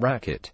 Racket.